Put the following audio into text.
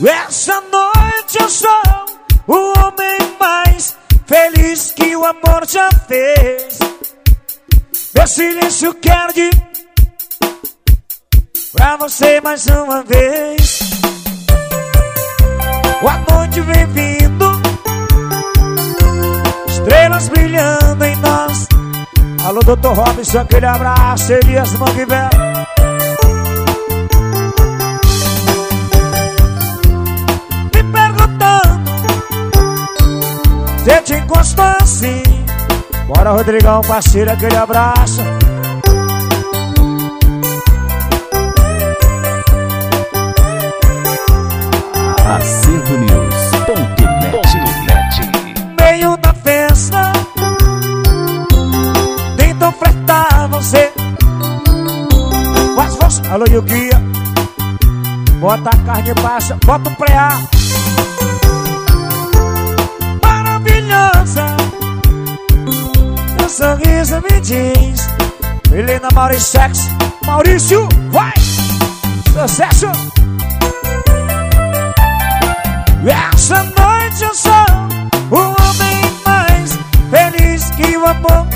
Essa noite eu sou o homem mais feliz que o amor já fez. Meu silêncio quero de pra você mais uma vez. A noite vem vindo, estrelas brilhando em nós. Alô, doutor Robinson, aquele abraço, Elias Manguivel. Você te encostou assim Bora Rodrigão, parceiro, aquele abraço. Acervo News.net Meio da festa. Tentam fretar você. Mas você, alô Yukia. Bota a carne baixa, bota o preá sorriso me diz Helena Mauriciex Maurício, vai! Sucesso! Essa noite eu sou o homem mais feliz que o amor